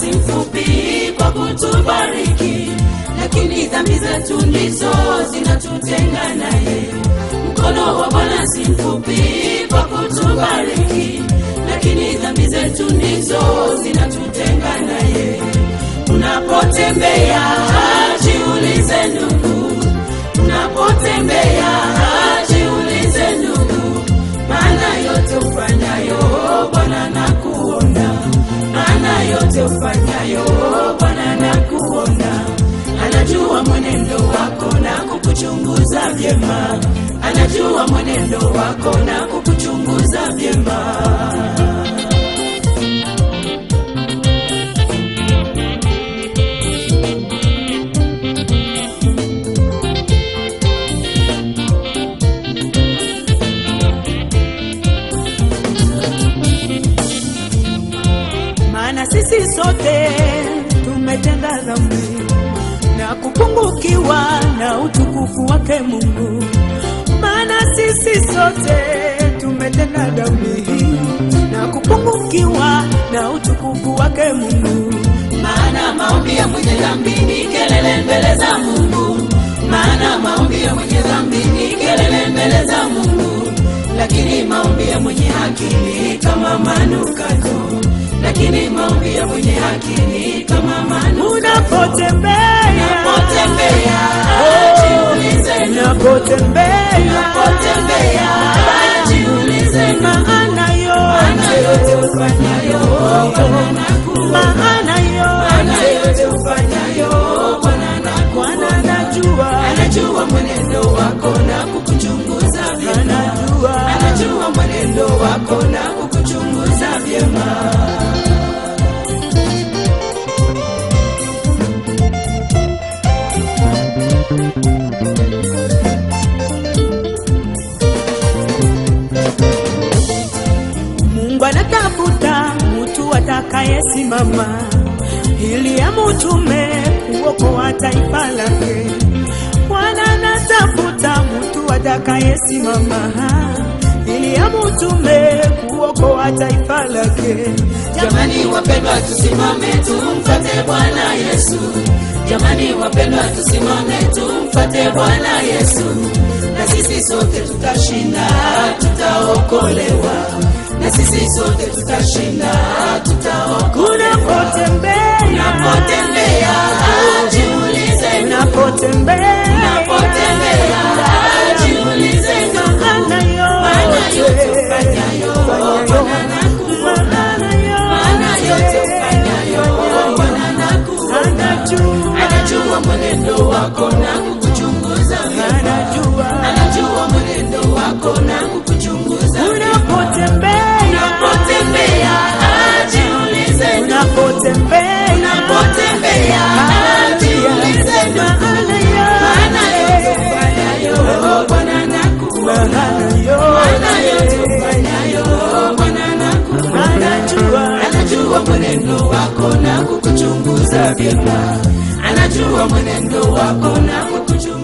si mfupi kwa kutubariki, lakini dhambi zetu ndizo zinatutenga naye. Mkono wa Bwana si mfupi kwa kutubariki, lakini dhambi zetu ndizo zinatutenga naye. Unapotembea jiulize ndugu, unapotembea maana yote ufanyayo Bwana nakuona. Anajua mwenendo wako na kukuchunguza vyema, anajua mwenendo wako na kukuchunguza vyema. Sisi sote tumetenda dhambi na kupungukiwa na utukufu wake Mungu. Maana sisi sote tumetenda dhambi na kupungukiwa na utukufu wake Mungu. Maana maombi ya mwenye dhambi ni kelele mbele za Mungu, maana maombi ya mwenye dhambi ni kelele mbele za Mungu, lakini maombi ya mwenye haki ni kama manukato, lakini maombi ya mwenye haki ni kama manukato. Unapotembea. Unapotembea. Jiulize, unapotembea. Unapotembea. Jiulize, maana yote ufanyayo Bwana nakuona, maana yote yote ufanyayo Bwana nakuona. Anajua mwenendo atakayesimama ili amutume kuokoa taifa lake. Bwana anatafuta mtu atakayesimama ili amutume kuokoa taifa lake. Jamani wapendwa, tusimame tumfate Bwana Yesu. Jamani wapendwa, tusimame tumfate Bwana Yesu, na sisi sote tutashinda, tutaokolewa, na sisi sote tutashinda, tutaokolewa. Unapotembea Unapotembea jiulize, unapotembea vyema, anajua mwenendo wako na kukuchunguza